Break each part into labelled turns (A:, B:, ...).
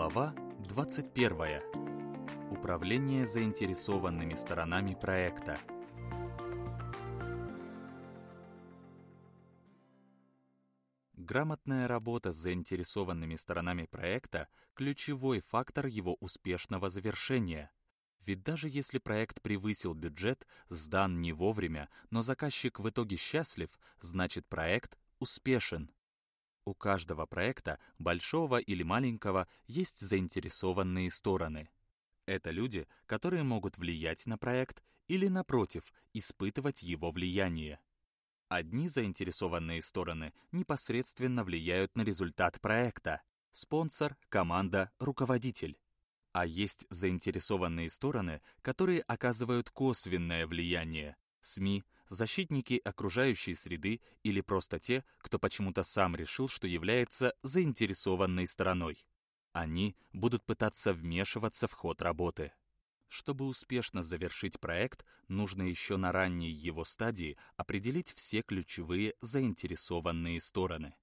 A: Глава 21. Управление заинтересованными сторонами проекта. Грамотная работа с заинтересованными сторонами проекта – ключевой фактор его успешного завершения. Ведь даже если проект превысил бюджет, сдан не вовремя, но заказчик в итоге счастлив, значит проект успешен. У каждого проекта, большого или маленького, есть заинтересованные стороны. Это люди, которые могут влиять на проект или, напротив, испытывать его влияние. Одни заинтересованные стороны непосредственно влияют на результат проекта — спонсор, команда, руководитель. А есть заинтересованные стороны, которые оказывают косвенное влияние — СМИ, защитники окружающей среды или просто те, кто почему-то сам решил, что является заинтересованной стороной. Они будут пытаться вмешиваться в ход работы. Чтобы успешно завершить проект, нужно еще на ранней его стадии определить все ключевые заинтересованные стороны.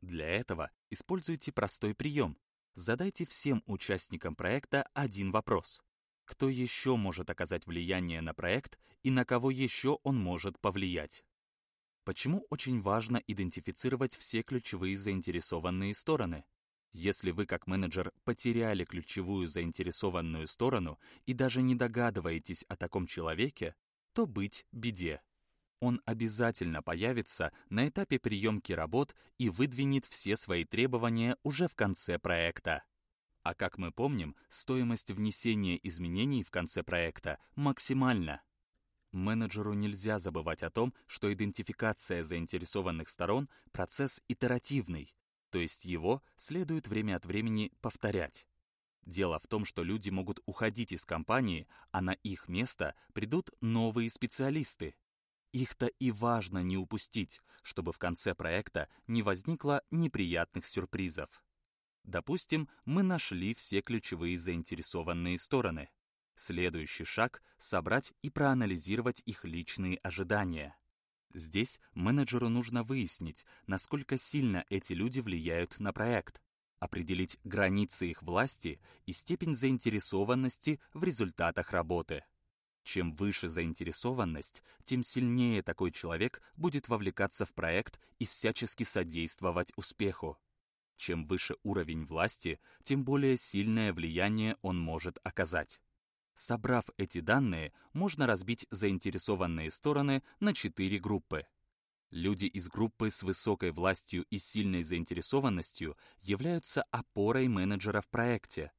A: Для этого используйте простой прием. Задайте всем участникам проекта один вопрос. Кто еще может оказать влияние на проект и на кого еще он может повлиять? Почему очень важно идентифицировать все ключевые заинтересованные стороны? Если вы как менеджер потеряли ключевую заинтересованную сторону и даже не догадываетесь о таком человеке, то быть беде. Он обязательно появится на этапе приемки работ и выдвинет все свои требования уже в конце проекта. А как мы помним, стоимость внесения изменений в конце проекта максимальна. Менеджеру нельзя забывать о том, что идентификация заинтересованных сторон — процесс итеративный, то есть его следует время от времени повторять. Дело в том, что люди могут уходить из компании, а на их место придут новые специалисты. Их-то и важно не упустить, чтобы в конце проекта не возникло неприятных сюрпризов. Допустим, мы нашли все ключевые заинтересованные стороны. Следующий шаг — собрать и проанализировать их личные ожидания. Здесь менеджеру нужно выяснить, насколько сильно эти люди влияют на проект, определить границы их власти и степень заинтересованности в результатах работы. Чем выше заинтересованность, тем сильнее такой человек будет вовлекаться в проект и всячески содействовать успеху. Чем выше уровень власти, тем более сильное влияние он может оказать. Собрав эти данные, можно разбить заинтересованные стороны на четыре группы. Люди из группы с высокой властью и сильной заинтересованностью являются опорой менеджера в проекте.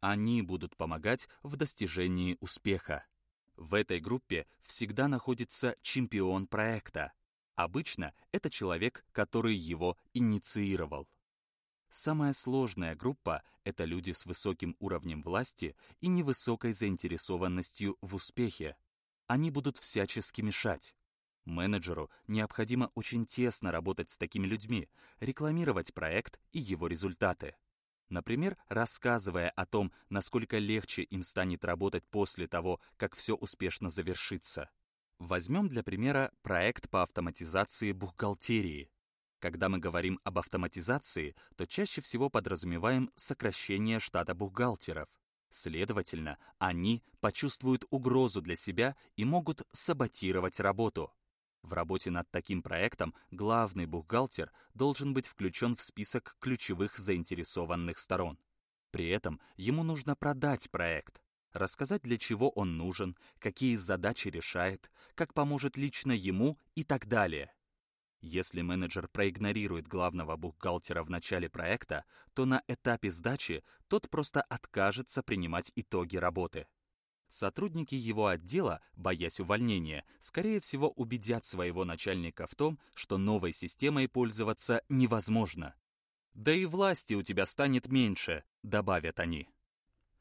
A: Они будут помогать в достижении успеха. В этой группе всегда находится чемпион проекта. Обычно это человек, который его инициировал. Самая сложная группа — это люди с высоким уровнем власти и невысокой заинтересованностью в успехе. Они будут всячески мешать. Менеджеру необходимо очень тесно работать с такими людьми, рекламировать проект и его результаты. Например, рассказывая о том, насколько легче им станет работать после того, как все успешно завершится. Возьмем для примера проект по автоматизации бухгалтерии. Когда мы говорим об автоматизации, то чаще всего подразумеваем сокращение штата бухгалтеров. Следовательно, они почувствуют угрозу для себя и могут саботировать работу. В работе над таким проектом главный бухгалтер должен быть включен в список ключевых заинтересованных сторон. При этом ему нужно продать проект, рассказать, для чего он нужен, какие задачи решает, как поможет лично ему и так далее. Если менеджер проигнорирует главного бухгалтера в начале проекта, то на этапе сдачи тот просто откажется принимать итоги работы. Сотрудники его отдела, боясь увольнения, скорее всего убедят своего начальника в том, что новой системой пользоваться невозможно. «Да и власти у тебя станет меньше», — добавят они.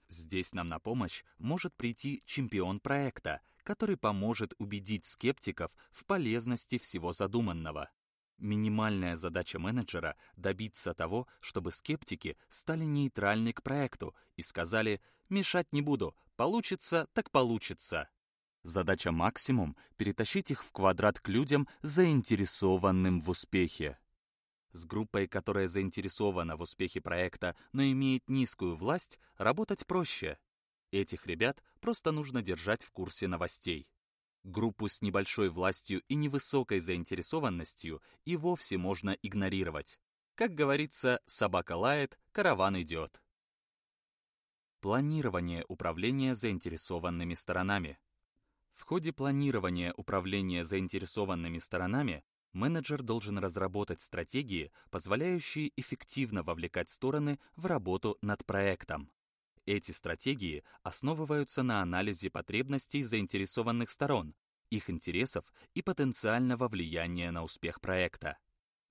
A: Здесь нам на помощь может прийти чемпион проекта, который поможет убедить скептиков в полезности всего задуманного. Минимальная задача менеджера — добиться того, чтобы скептики стали нейтральны к проекту и сказали «мешать не буду, получится, так получится». Задача максимум — перетащить их в квадрат к людям, заинтересованным в успехе. С группой, которая заинтересована в успехе проекта, но имеет низкую власть, работать проще. Этих ребят просто нужно держать в курсе новостей. Группу с небольшой властью и невысокой заинтересованностью и вовсе можно игнорировать. Как говорится, собака лает, караван идет. Планирование управления заинтересованными сторонами. В ходе планирования управления заинтересованными сторонами менеджер должен разработать стратегии, позволяющие эффективно вовлекать стороны в работу над проектом. Эти стратегии основываются на анализе потребностей заинтересованных сторон, их интересов и потенциального влияния на успех проекта.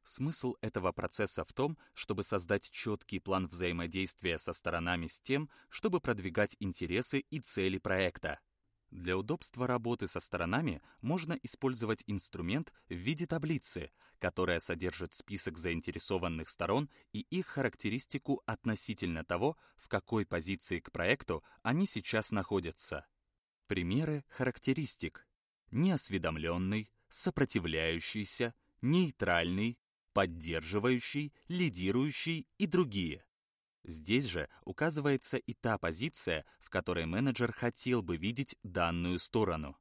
A: Смысл этого процесса в том, чтобы создать четкий план взаимодействия со сторонами с тем, чтобы продвигать интересы и цели проекта. Для удобства работы со сторонами можно использовать инструмент в виде таблицы, которая содержит список заинтересованных сторон и их характеристику относительно того, в какой позиции к проекту они сейчас находятся. Примеры характеристик. Неосведомленный, сопротивляющийся, нейтральный, поддерживающий, лидирующий и другие. Здесь же указывается и та позиция, в которой менеджер хотел бы видеть данную сторону.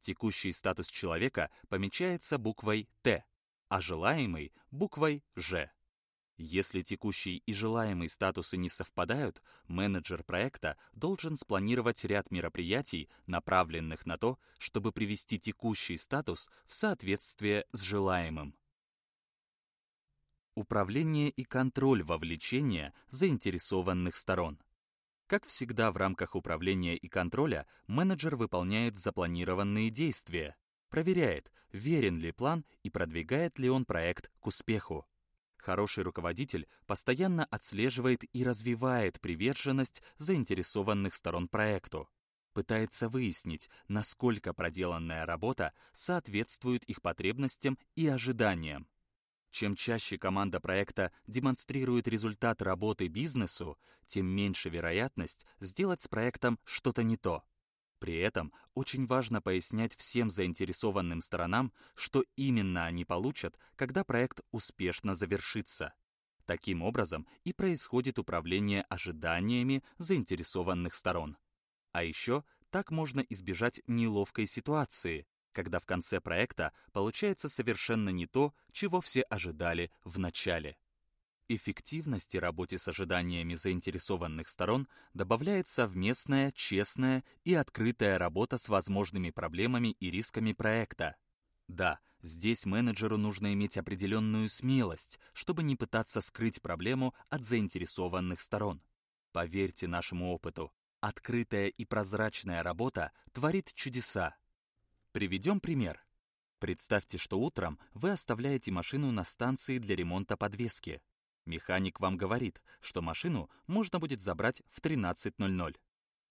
A: Текущий статус человека помечается буквой «Т», а желаемый — буквой «Ж». Если текущий и желаемый статусы не совпадают, менеджер проекта должен спланировать ряд мероприятий, направленных на то, чтобы привести текущий статус в соответствие с желаемым. Управление и контроль вовлечения заинтересованных сторон. Как всегда в рамках управления и контроля, менеджер выполняет запланированные действия, проверяет, верен ли план и продвигает ли он проект к успеху. Хороший руководитель постоянно отслеживает и развивает приверженность заинтересованных сторон проекту, пытается выяснить, насколько проделанная работа соответствует их потребностям и ожиданиям, чем чаще команда проекта демонстрирует результат работы бизнесу, тем меньше вероятность сделать с проектом что-то не то. При этом очень важно пояснять всем заинтересованным сторонам, что именно они получат, когда проект успешно завершится. Таким образом и происходит управление ожиданиями заинтересованных сторон. А еще так можно избежать неловкой ситуации, когда в конце проекта получается совершенно не то, чего все ожидали в начале. Эффективности работе с ожиданиями заинтересованных сторон добавляет совместная, честная и открытая работа с возможными проблемами и рисками проекта. Да, здесь менеджеру нужно иметь определенную смелость, чтобы не пытаться скрыть проблему от заинтересованных сторон. Поверьте нашему опыту, открытая и прозрачная работа творит чудеса. Приведем пример. Представьте, что утром вы оставляете машину на станции для ремонта подвески. Механик вам говорит, что машину можно будет забрать в 13.00.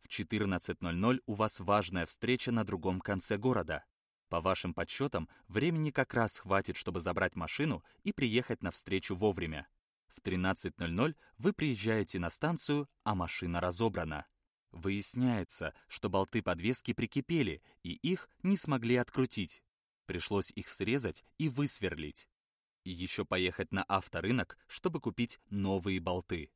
A: В 14.00 у вас важная встреча на другом конце города. По вашим подсчетам, времени как раз хватит, чтобы забрать машину и приехать на встречу вовремя. В 13.00 вы приезжаете на станцию, а машина разобрана. Выясняется, что болты подвески прикипели, и их не смогли открутить. Пришлось их срезать и высверлить. И еще поехать на авторынок, чтобы купить новые болты.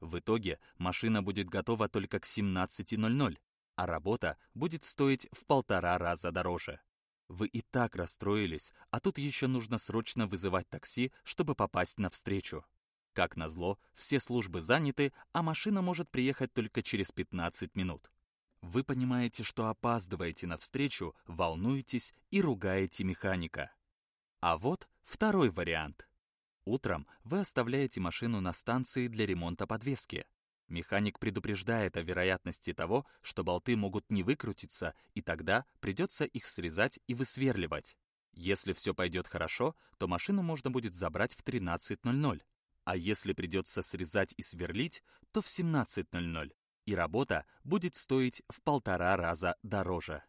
A: В итоге машина будет готова только к 17.00, а работа будет стоить в полтора раза дороже. Вы и так расстроились, а тут еще нужно срочно вызывать такси, чтобы попасть на встречу. Как назло, все службы заняты, а машина может приехать только через 15 минут. Вы понимаете, что опаздываете на встречу, волнуетесь и ругаете механика. А вот второй вариант. Утром вы оставляете машину на станции для ремонта подвески. Механик предупреждает о вероятности того, что болты могут не выкрутиться, и тогда придется их срезать и высверливать. Если все пойдет хорошо, то машину можно будет забрать в 13.00. А если придется срезать и сверлить, то в 17.00, и работа будет стоить в полтора раза дороже.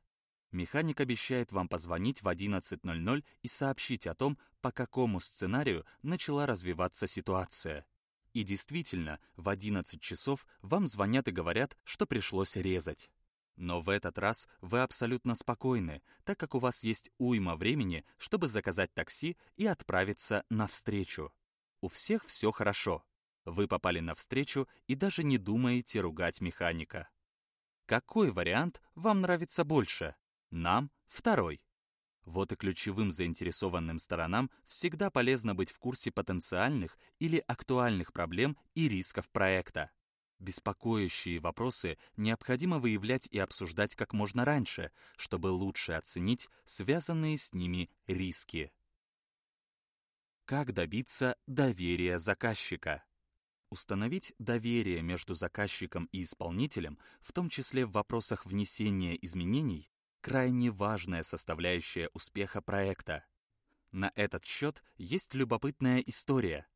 A: Механик обещает вам позвонить в 11.00 и сообщить о том, по какому сценарию начала развиваться ситуация. И действительно, в 11 часов вам звонят и говорят, что пришлось резать. Но в этот раз вы абсолютно спокойны, так как у вас есть уйма времени, чтобы заказать такси и отправиться навстречу. У всех все хорошо. Вы попали на встречу и даже не думаете ругать механика. Какой вариант вам нравится больше? Нам — второй. Вот и ключевым заинтересованным сторонам всегда полезно быть в курсе потенциальных или актуальных проблем и рисков проекта. Беспокоящие вопросы необходимо выявлять и обсуждать как можно раньше, чтобы лучше оценить связанные с ними риски. Как добиться доверия заказчика? Установить доверие между заказчиком и исполнителем, в том числе в вопросах внесения изменений, крайне важная составляющая успеха проекта. На этот счет есть любопытная история.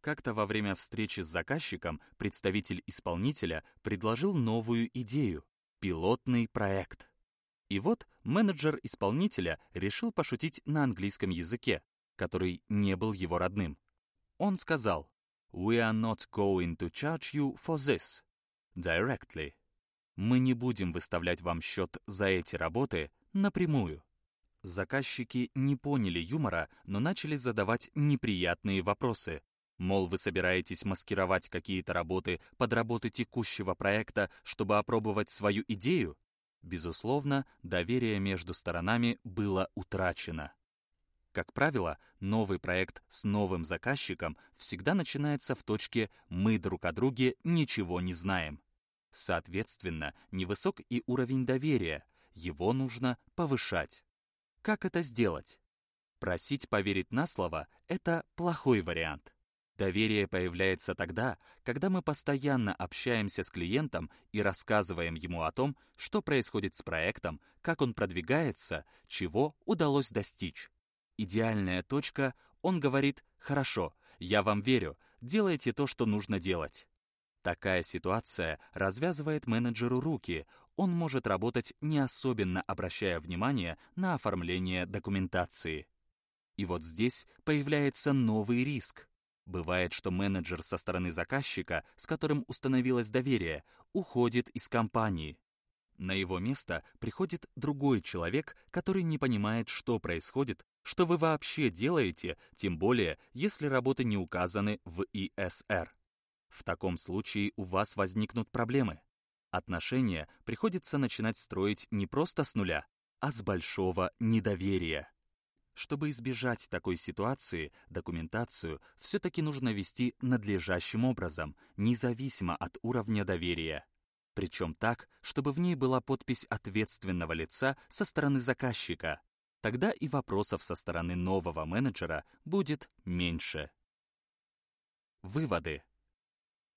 A: Как-то во время встречи с заказчиком представитель исполнителя предложил новую идею — пилотный проект. И вот менеджер исполнителя решил пошутить на английском языке, который не был его родным. Он сказал, We are not going to charge you for this directly. Мы не будем выставлять вам счет за эти работы напрямую. Заказчики не поняли юмора, но начали задавать неприятные вопросы. Мол, вы собираетесь маскировать какие-то работы под работы текущего проекта, чтобы опробовать свою идею? Безусловно, доверие между сторонами было утрачено. Как правило, новый проект с новым заказчиком всегда начинается в точке «мы друг о друге ничего не знаем». Соответственно, невысок и уровень доверия, его нужно повышать. Как это сделать? Просить поверить на слово — это плохой вариант. Доверие появляется тогда, когда мы постоянно общаемся с клиентом и рассказываем ему о том, что происходит с проектом, как он продвигается, чего удалось достичь. Идеальная точка, он говорит «Хорошо, я вам верю, делайте то, что нужно делать». Такая ситуация развязывает менеджеру руки, он может работать не особенно обращая внимание на оформление документации. И вот здесь появляется новый риск. Бывает, что менеджер со стороны заказчика, с которым установилось доверие, уходит из компании. На его место приходит другой человек, который не понимает, что происходит, что вы вообще делаете, тем более, если работы не указаны в ИСР. В таком случае у вас возникнут проблемы. Отношения приходится начинать строить не просто с нуля, а с большого недоверия. Чтобы избежать такой ситуации, документацию все-таки нужно вести надлежащим образом, независимо от уровня доверия. Причем так, чтобы в ней была подпись ответственного лица со стороны заказчика, Тогда и вопросов со стороны нового менеджера будет меньше. Выводы.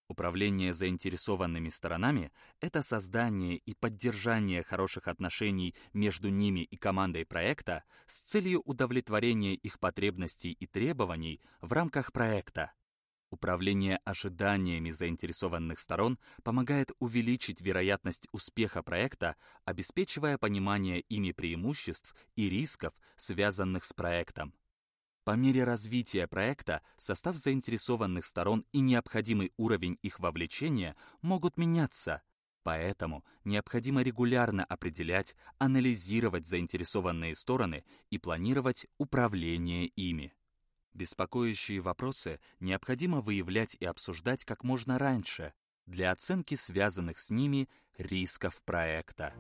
A: Управление заинтересованными сторонами — это создание и поддержание хороших отношений между ними и командой проекта с целью удовлетворения их потребностей и требований в рамках проекта. Управление ожиданиями заинтересованных сторон помогает увеличить вероятность успеха проекта, обеспечивая понимание ими преимуществ и рисков, связанных с проектом. По мере развития проекта состав заинтересованных сторон и необходимый уровень их вовлечения могут меняться, поэтому необходимо регулярно определять, анализировать заинтересованные стороны и планировать управление ими. Беспокоящие вопросы необходимо выявлять и обсуждать как можно раньше для оценки связанных с ними рисков проекта.